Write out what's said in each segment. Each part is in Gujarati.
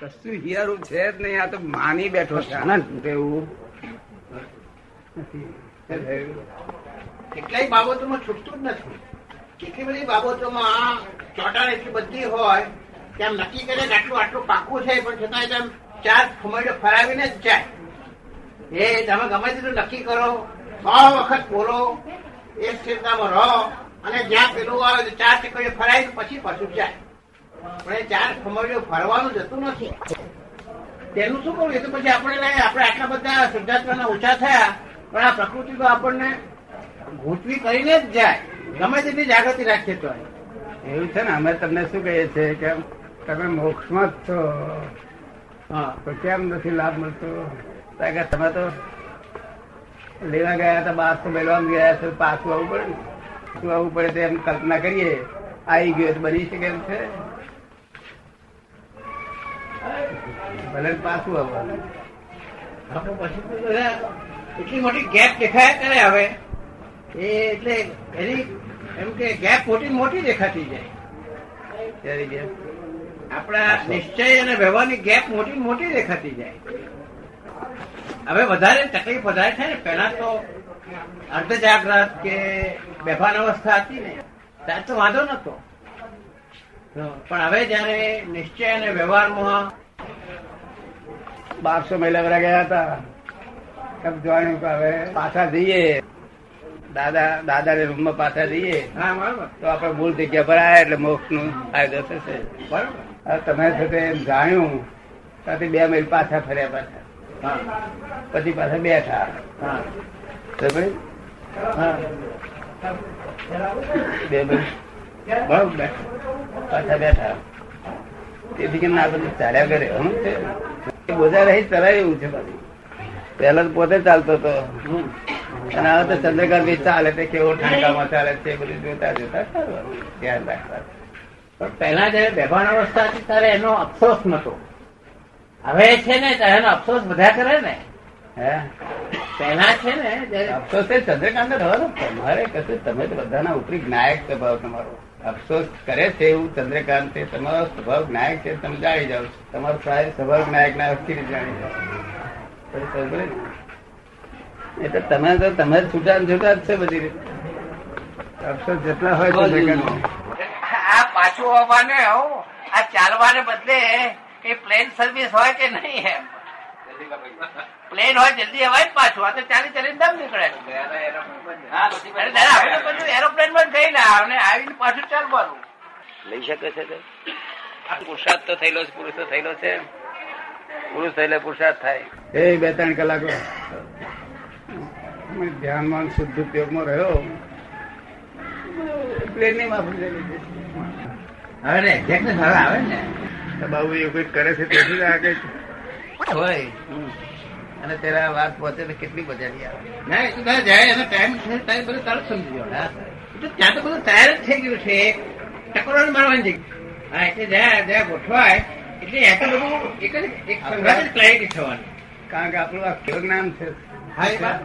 કશું હિયારું છે જ નહીં. આ તો માની બેઠો છે. આનંદ એવું કેટલાય બાબતોમાં છૂટતું જ નથી. કેટલી બધી બાબતોમાં ચોટાણ એટલી બધી હોય કે આમ નક્કી કરે કે આટલું આટલું પાકું છે, પણ છતાં તેમ ચાર ખમડો ફરાવીને જ જાય. એ તમે ગમે તેટલું નક્કી કરો સો વખત બોલો, એક સ્થિરતામાં રહો અને જ્યાં પેલું આવે તો ચાર ચક્કરીઓ ફરાય પછી પાછું જાય. પણ એ ચાર ખમરીઓ ફરવાનું જતું નથી. તેનું શું કરવું એ તો પછી આપણે આપણે આટલા બધા સિદ્ધાંતોના ઓછા થયા પણ આ પ્રકૃતિ તો આપણને ઘૂંટવી કરીને જ જાય. ગમે તેટલી જાગૃતિ રાખીએ તો. એવું છે ને અમે તમને શું કહીએ છીએ કે તમે મોક્ષમાં જ છો. હા. તો કેમ નથી લાભ મળતો? કે તમે તો લેવા ગયા હતા બારસો મેળવા ગયા છો પાછું આવવું પડે ને. શું આવવું પડે તો એમ કલ્પના કરીએ. આવી ગયો તો બની શકે એમ છે. ભલે પાછું આવવાનું આપણે પછી તો એટલી મોટી ગેપ દેખાયા કરે હવે. એ એટલે એની એમ કે ગેપ મોટી મોટી દેખાતી જાય. આપણા નિશ્ચય અને વ્યવહારની ગેપ મોટી મોટી દેખાતી જાય. હવે વધારે તકલીફ વધારે થાય ને પહેલા તો અર્ધ જાગ્રત કે બેભાન અવસ્થા હતી ને ત્યારે તો વાંધો નતો પણ હવે જયારે નિશ્ચય અને વ્યવહારમાં બારસો મહિલા વાળા ગયા હતા. એમ કે હવે પાછા જઈએ. દાદા દાદા રૂમમાં પાછા જઈએ. હા બરાબર. તો આપણે મૂળ જગ્યા પર આવ્યા એટલે મોક્ષનું ફાયદો થશે. બરાબર. તમે એમ જાણ્યું. ત્યાંથી બે મહિલ પાછા ફર્યા પાછા. હા. પછી પાછા બેઠા. હા. હા. બે મહિલ. બરાબર પાછા બેઠા. તેથી કે ના બધું ચાલ્યા કરે? એ બોજા રહી ચલાવી એવું છે પેલા તો પોતે ચાલતો હતો. અને હવે તો ચંદ્રકાંત ભાઈ ચાલે તે કેવો ઠાંકામાં ચાલે છે બધું જોતા જોતા ધ્યાન રાખતા પણ પેલા જયારે બેભાન અવસ્થા હતી ત્યારે એનો અફસોસ નતો હવે છે ને એનો અફસોસ બધા કરે ને. હે? પહેલા છે ને અફસોસ ચંદ્રકાંત તમારે કશું, તમે બધાના ઉપરી જ્ઞાયક સ્વભાવ તમારો. અફસોસ કરે છે એવું ચંદ્રકાંત તમારો સ્વભાવ નાયક છે તમે જાણી જાઓ તમારો સાહેબ સ્વભાવ નાયક ના અસ્થિર જાણી જાઓ સમજે એટલે તમે તો તમે છૂટા ને છૂટા જ છે બધી રીતે. અફસોસ જેટલા હોય આ પાછું આવવાને આ ચાલવાને બદલે એ પ્લેન સર્વિસ હોય કે નહીં એમ? પ્લેન હોય જલ્દી હવાય પાછું. આ તો ચાલી ચાલી દમ નીકળે. દાદા આપણે બધું એરોપ્લેનમાં જ ના અને આવીને પાછું ચાલવાનું લઈ શકે છે પુરુષાર્થ તો થયેલો છે પુરુષ તો થયેલો છે. પુરુષ થયેલો પુરુષાર્થ થાય. એ બે ત્રણ કલાકો. ધ્યાનમાં શુદ્ધ ઉપયોગમાં રહ્યો. પ્લેન માફી હવે ને એક્ઝેક્ટ હવે આવે ને. બાબુ એવું કંઈક કરે છે તેથી આ કંઈક હોય. અને તેરા વાત પહોંચે તો કેટલી મજા આવે. ના એ જાય એનો ટાઈમ છે ટાઈમ બધું તરત સમજી જવાનું. એ ત્યાં તો બધું તૈયાર જ થઈ ગયું છે. ટકોરાને મારવાની જગ્યા. હા એટલે જ્યાં જ્યાં ગોઠવાય એટલે એ તો બધું એક જ એક સંઘાત જ ક્લારિટી થવાની. કારણ કે આપણું આ કેવું જ્ઞાન છે? હા એ વાત.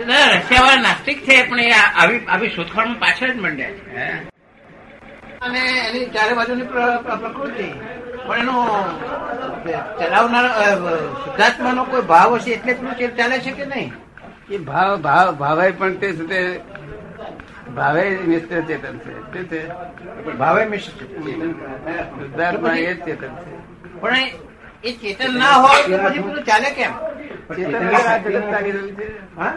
રશિયાવાળા નાસ્તિક છે પણ એ આવી આવી શોધખોળમાં પાછળ જ મંડ્યા છે. હે. અને એની ચારે બાજુની પ્ર- પ્ર- પ્રકૃતિ. પણ એનો ચલાવનાર શુદ્ધાત્માનો કોઈ ભાવ હશે એટલે પેલું ચાલે છે કે નહીં? એ ભાવ ભાવ ભાવે પણ તે છે તે ભાવે મિશ્ર ચેતન છે. તે? છે ભાવે મિશ્ર શુદ્ધાત્મા એ જ ચેતન છે. પણ એ- એ ચેતન ના હોય તો પછી પેલું ચાલે કેમ? ચેતન જગત ચાલી રહ્યું છે. હા?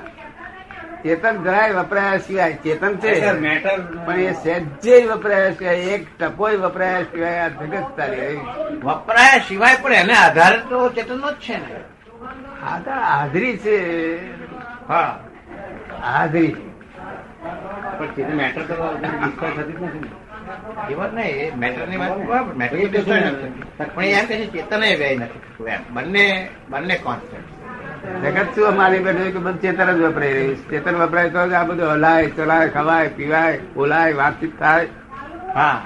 ચેતન જરાય વપરાયા સિવાય ચેતન છે. મેટર પણ એ સહેજે વપરાયા સિવાય એક ટપોય વપરાયા સિવાય આ જગત ચાલી વપરાયા સિવાય પણ એને આધાર તો ચેતન જ છે ને. આ તો હાજરી છે. હા. હાજરી. પણ મેટર તો થતી જ નથી એ વાત નહીં એ મેટરની વાત બરાબર મેટર. પણ એમ કે ચેતન એ વ્યય નથી બંને બંને કોન્સેપ્ટ જગત શું અમારી બેઠું કે બધું ચેતન જ વપરાઈ રહ્યું છે. ચેતન વપરાય તો આ બધું હલાય ચલાય ખવાય પીવાય બોલાય વાતચીત થાય. હા.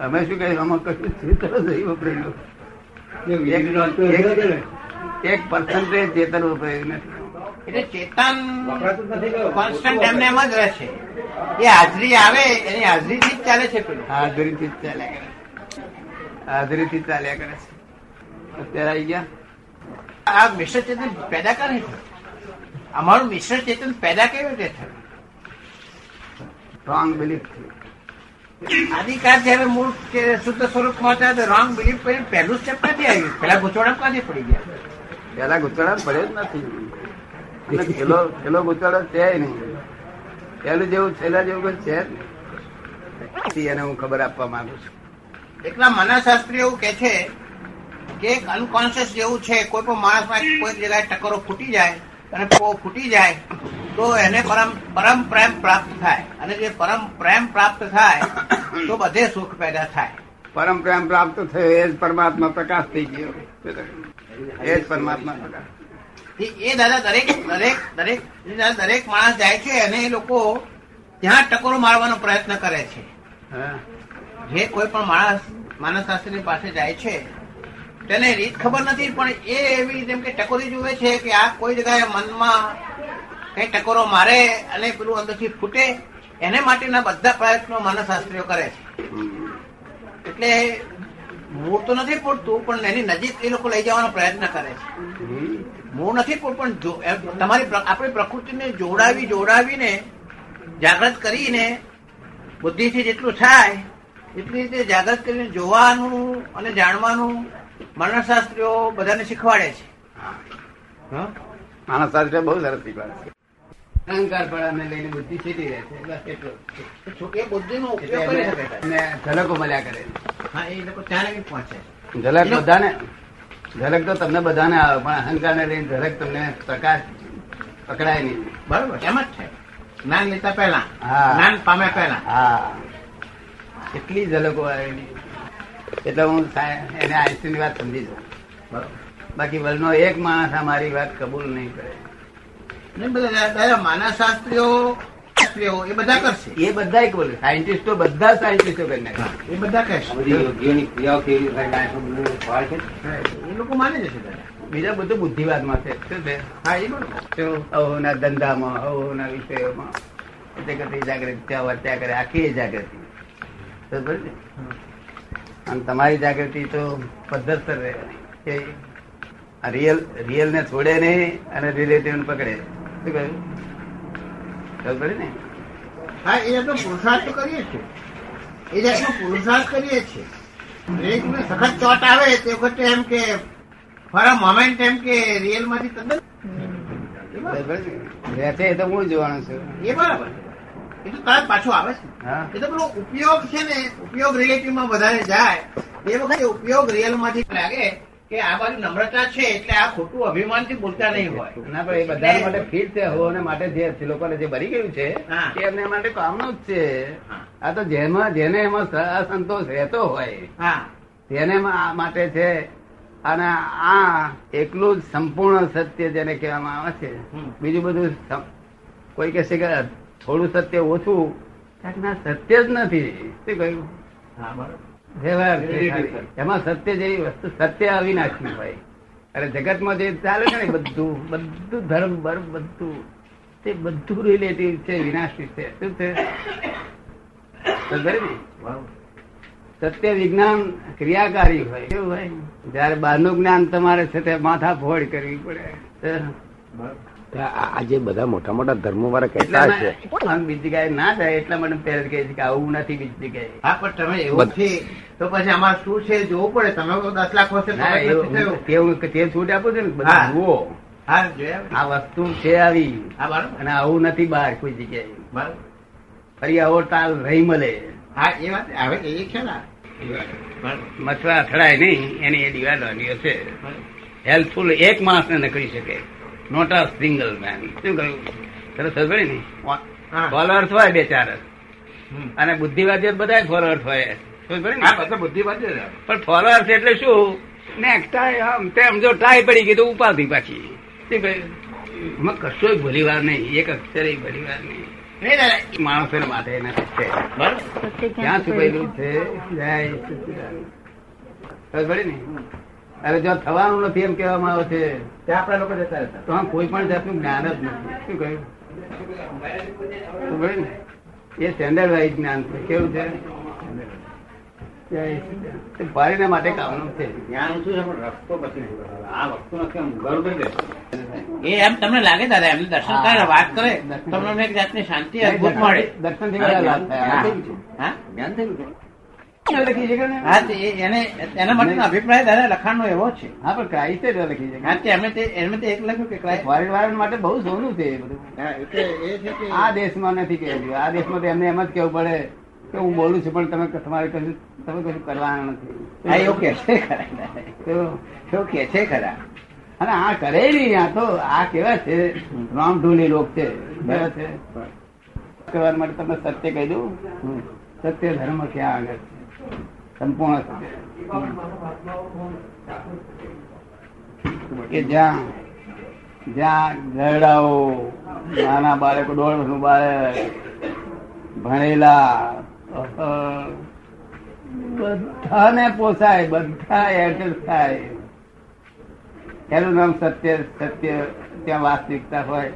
અમે શું કહીએ? અમે કશું ચેતન જ નહીં વપરાયું એક પર્સન્ટેજ ચેતન વપરાયું નથી. એટલે ચેતન કોન્સ્ટન્ટ એમને એમ જ રહેશે એ હાજરી આવે એની હાજરીથી જ ચાલે છે પેલું. હાજરીથી જ ચાલ્યા કરે. હાજરીથી જ ચાલ્યા કરે છે. અત્યારે આવી ગયા? આ મિશ્ર ચેતન પેદા કરે છે? અમારું મિશ્ર ચેતન પેદા કેવી રીતે થયું? રોંગ બિલીફ આદિકાળ જયારે મૂળ શુદ્ધ સ્વરૂપ પહોંચ્યા તો રોંગ બિલીફ કરીને પહેલું સ્ટેપ ક્યાંથી આવ્યું. પેલા ગૂંચવણા ક્યાંથી પડી ગયા? પેલા ગુચવાડા પડ્યો જ નથી. પેલો પેલો ગુચવાડો છે નહીં. પેલું જેવું છેલ્લા જેવું કઈ છે જ એને હું ખબર આપવા માંગુ છું. એટલા મનાશાસ્ત્રી એવું કે છે કે એક અનકોન્શિયસ જેવું છે કોઈ પણ માણસમાં કોઈ જગ્યાએ ટકરો ફૂટી જાય અને ફૂટી જાય તો એને પરમ પરમ પ્રેમ પ્રાપ્ત થાય. અને જે પરમ પ્રેમ પ્રાપ્ત થાય તો બધે સુખ પેદા થાય. પરમ પ્રેમ પ્રાપ્ત થયો એ જ પરમાત્મા પ્રકાશ થઈ ગયો. એ જ પરમાત્મા પ્રકાશ. એ- દાદા દરેક દરેક દરેક દરેક માણસ જાય છે અને એ લોકો ત્યાં ટકોરો મારવાનો પ્રયત્ન કરે છે. જે કોઈ પણ માણસ માનસશાસ્ત્રી પાસે જાય છે તેને રીત ખબર નથી પણ એ એવી જેમ કે ટકોરી જુએ છે કે આ કોઈ જગ્યાએ મનમાં કઈ ટકોરો મારે અને પેલું અંદરથી ફૂટે એને માટેના બધા પ્રયત્નો માનસશાસ્ત્રીઓ કરે છે. એટલે મૂળ તો નથી પૂરતું પણ એની નજીક એ લોકો લઈ જવાનો પ્રયત્ન કરે છે. મૂળ નથી ફૂટ પણ તમારી આપણી પ્રકૃતિને જોડાવી જોડાવીને જાગૃત કરીને બુદ્ધિથી જેટલું થાય એટલી રીતે જાગૃત કરીને જોવાનું અને જાણવાનું મનશાસ્ત્રીઓ બધાને શીખવાડે છે. હં? બહુ સરસ શીખવાડે છે. અહંકાર પડાને લઈને બુદ્ધિ સીધી રહે છે. બસ એટલું. તો એ બુદ્ધિનો ઉપયોગ કરી શકે છે. ઝલકો મળ્યા કરે હા એ લોકો ત્યાં પહોંચે ઝલક બધાને ઝલક તો તમને બધાને આવે પણ અહંકાર ને લઈને ઝલક તમને પ્રકાશ પકડાય નહીં. બરોબર એમ જ છે. જ્ઞાન લેતા પહેલા હા. જ્ઞાન પામે પહેલા. હા. એટલી ઝલકો આવેલી એટલે હું એને આઈન્સ્ટીન વાત સમજી જાઉં. બરોબર બાકી વર્લ્ડનો એક માણસ આ મારી વાત કબૂલ નહીં કરે. બધા માનસશાસ્ત્રીઓ શાસ્ત્રીઓ એ બધા કરશે? એ બધા બોલે. સાયન્ટિસ્ટો બધા સાયન્ટિસ્ટો કરી નાખે એ બધા કહેશે. યોગીઓની ક્રિયાઓ કેવી રીતે બધું એ લોકો માને જશે બીજા બધું બુદ્ધિવાદમાં છે. છે? હા એ બરોબર શું અહોના ધંધામાં અહોના વિષયોમાં. એટલે કરતી જાગૃતિ ત્યાં વર્ત્યા કરે આખી જાગૃતિ. બરોબર ને? અને તમારી જાગૃતિ તો પદ્ધતસર રહે. રિયલ રિયલ ને છોડે નહીં અને રિલેટિવ ને પકડે. શું કહ્યું? ખબર પડી ને? હા એ તો પુરુષાર્થ તો કરીએ છીએ. એ જાતનો પુરુષાર્થ કરીએ છીએ. દરેકને સખત ચોટ આવે તે વખતે એમ કે ફોર મોમેન્ટ એમ કે રિયલમાંથી તદ્દન રહેશે એ તો હું જોવાનું છું. એ બરાબર. તરત પાછું આવે છે હા. એ તો પેલો ઉપયોગ છે ને ઉપયોગ રિલેટિવમાં વધારે જાય. એ વખતે ઉપયોગ રિયલમાંથી લાગે કે આ બાજુ નમ્રતા છે એટલે આ ખોટું અભિમાનથી બોલતા નહીં હોય. ના પણ એ બધા માટે ફીટ છે હોવાને માટે જે લોકોને જે ભરી ગયું છે એ એમને માટે કામનું જ છે. આ તો જેમાં જેને એમાં અસંતોષ રહેતો હોય હા. તેને માટે છે અને આ એકલું જ સંપૂર્ણ સત્ય જેને કહેવામાં આવે છે. બીજું બધું કોઈ કહેશે કે થોડું સત્ય ઓછું ના સત્ય જ નથી. શું કહ્યું? હા બરાબર. છે એમાં સત્ય જેવી વસ્તુ સત્ય આવી નાખ્યું ભાઈ અરે જગતમાં જે ચાલે છે ને બધું બધું ધર્મ બર્મ બધું તે બધું રિલેટિવ છે વિનાશી છે. શું છે? સત્ય વિજ્ઞાન ક્રિયાકારી હોય. કેવું હોય? જયારે બહારનું જ્ઞાન તમારે છે તે માથા ફોડ કરવી પડે. બરાબર આ આ જે બધા મોટા મોટા ધર્મો વાળા કહેતા છે બીજી ગાય ના થાય એટલા માટે પહેલા કહે છે કે આવું નથી બીજી ગાય હા પણ તમે એવું છે તો પછી અમારે શું છે જોવું પડે? તમે દસ લાખ વર્ષે. તે હું- તે છૂટ આપું છું ને બધા જુઓ. હા જોયા આ વસ્તુ છે આવી. અને આવું નથી બહાર કોઈ જગ્યાએ. ફરી આવો તાલ રહી મળે. હા એ વાત હવે એ છે ને. મથવા અથડાય નહીં એની એ દિવાલવાની છે હેલ્પફુલ એક માણસ ને કરી શકે. નોટ અ સિંગલ મેન શું કહ્યું? સરસ પડી ને? ફોલોઅર્સ હોય બે ચાર. અને બુદ્ધિવાદી બધા ફોલોઅર્સ હોય. પણ ફોલોઅર્સ એટલે શું? નેક્સ્ટ ટાઈ આમ તેમ જો ટાઈ પડી ગઈ તો ઉપાધિ પાછી. શું કહ્યું? એમાં કશોય ભલી વાર નહીં. એક અક્ષરે ભલી વાર નહીં માણસો માટે છે. બરાબર? ક્યાં છુપાયેલું છે? જય સચિદાન ને? હવે જો થવાનું નથી એમ કહેવામાં આવે છે. ત્યાં આપણા લોકો જતા રહેતા. તો આમ કોઈ પણ જાતનું જ્ઞાન જ નથી. શું કહ્યું? એ સ્ટેન્ડર્ડ વાઇઝ જ્ઞાન છે. કેવું છે? ભારીને માટે કામનું છે. જ્ઞાન શું છે પણ રસ્તો પછી આ વસ્તુ નથી દે. એ એમ તમને લાગે દાદા એમને દર્શન કરે વાત કરે દર્શન. તમને એક જાતની શાંતિ અદભુત મળે. દર્શનથી લાભ થાય? જ્ઞાન થયું એને એના માટેનો અભિપ્રાય દાદા લખાણનો એવો છે. હા પણ ક્રાઇસ્ટે જ લખી છે. હા તે એમને તે એમને તે એક લખ્યું કે ક્રાઇસ્ટ ફોરેન વાળા માટે બહુ સોનું છે બધું. હા, એટલે એ છે કે આ દેશમાં નથી કહેવું આ દેશમાં તો એમને એમ જ કેવું પડે કે હું બોલું છું પણ તમે તમારે કશું તમે કશું કરવાના નથી. એવું કે છે ખરા. એવું કે છે ખરા. અને આ કરે નહીં આ તો આ કેવા છે? રામઢોલી લોક છે. કેવા છે? કરવા માટે તમે સત્ય કહી દઉં? સત્ય ધર્મ ક્યાં આગળ છે? સંપૂર્ણ કે જ્યાં જ્યાં ઘરડાઓ નાના બાળકો દોઢ વર્ષનું બાળક, ભણેલા બધાને પોસાય બધા એડજસ્ટ થાય. એનું નામ સત્ય સત્ય, ત્યાં વાસ્તવિકતા હોય.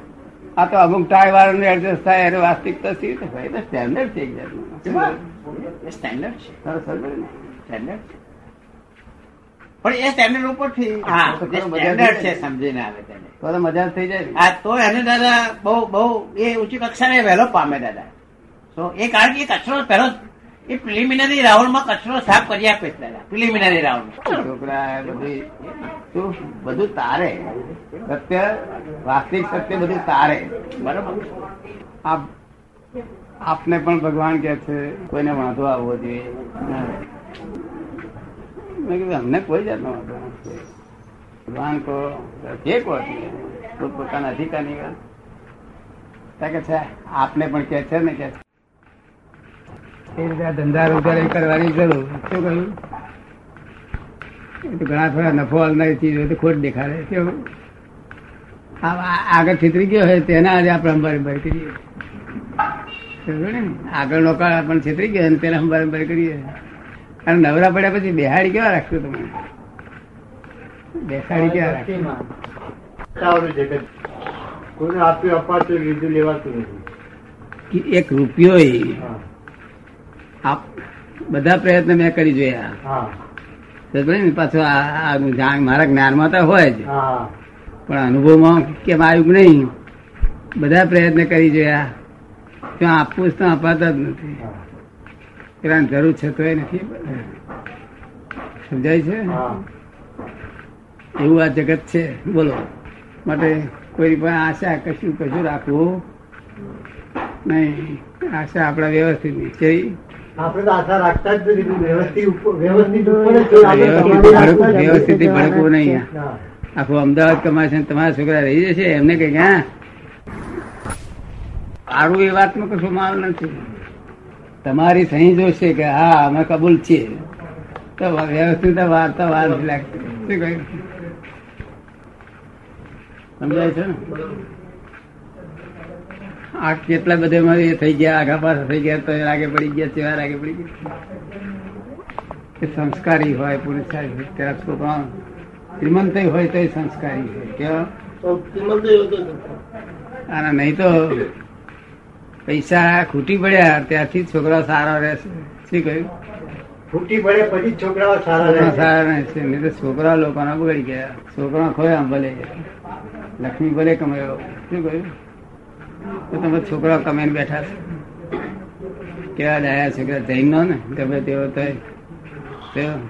આ તો અમુક ટાઈ વાળાને એડજસ્ટ થાય, એને વાસ્તવિકતા સી હોય? સ્ટેન્ડર્ડ છે. એ સ્ટેન્ડર્ડ છે. સરસ સમજ્યું ને? સ્ટેન્ડર્ડ પણ એ સ્ટેન્ડર્ડ ઉપરથી હા તો જે ખરો બધા સ્ટેન્ડર્ડ છે. છે સમજીને આવે તેને. તો તો મજા થઈ જાય હા તો એને દાદા બહુ બહુ એ ઊંચી કક્ષાને વહેલો પામે દાદા. તો એ કારણ કે કચરો પહેલો એ પ્રિલિમિનરી રાઉન્ડમાં કચરો સાફ કરી આપે છે દાદા પ્રિલિમિનરી રાઉન્ડ છોકરા બધી તારે. સત્ય વાસ્તવિક સત્ય બધું તારે. બરોબર. આપ આપને પણ ભગવાન કે છે, કોઈને વાંધો આવવો જોઈએ. મેં કીધું, અમને કોઈ જાતનો વાંધો ભગવાન કો જે કહો તે પોતાના અધિકારની વાત. કે છે, આપને પણ કે છે ને કે. એ રીતે ધંધા રોજગાર કરવાની જરૂર. શું કહ્યું? ઘણા થોડા નફો આવનારી ચીજ હોય તો ખોટ દેખાડે. કેવું? આગળ છેતરી ગયો હોય તેના આજે આપણે અંબારી કરીએ સમજો ને? આગળ નોકર છેતરી ગયા અને પેલા અંબારી અંબારી કરીએ. અને નવરા પડ્યા પછી બેહાડી કેવા રાખશો તમે? બેસાડી કેવા રાખશો? એક રૂપિયો બધા પ્રયત્ન મેં કરી જોયા? પાછું આ- જાણ મારા જ્ઞાનમાં તો હોય જ. પણ અનુભવમાં કેમ આવ્યું નહીં બધા પ્રયત્ન કરી જોયા. ત્યાં આપવું તો અપાતા જ નથી. પેલા જરૂર છે તો નથી. સમજાય છે? એવું આ જગત છે? બોલો. માટે કોઈ પણ આશા કશું કશું રાખવું? નહીં. આશા આપણા વ્યવસ્થિતની છે આપણે તો આશા રાખતા જ નથી. વ્યવસ્થિત વ્યવસ્થિત ભડકવું- નહીં. આખું અમદાવાદ કમાશે તમારા છોકરા રહી જશે? એમને કઈ હા? સારું એ વાતમાં કશું માલ નથી. તમારી સહી જોશે કે હા અમે કબૂલ છીએ. તો વ્યવસ્થિત વાર્તા વાર લાગતી સમજાય છે ને? આ કેટલા બધા માં એ થઈ ગયા આગા પાછા થઈ ગયા તો એ આગે પડી ગયા તેવા આગે પડી ગયા. સંસ્કારી હોય પુરુષારી હોય તેના છોકરા શ્રીમંત હોય તો સંસ્કારી હોય. કેવા? અને નહીં તો પૈસા ખૂટી પડ્યા ત્યારથી જ છોકરા સારા રહેશે શું કહ્યું? ખૂટી પડે પછી છોકરાઓ સારા રહેશે નહીં તો છોકરા લોકોના બગડી ગયા. છોકરા ખોયા ભલે. લક્ષ્મી ભલે કમાયો. શું કહ્યું? તો તમે છોકરા કમાઈને બેઠા છો. કેવા ડાયા છોકરા જૈન નો ગમે તેવો તેવો?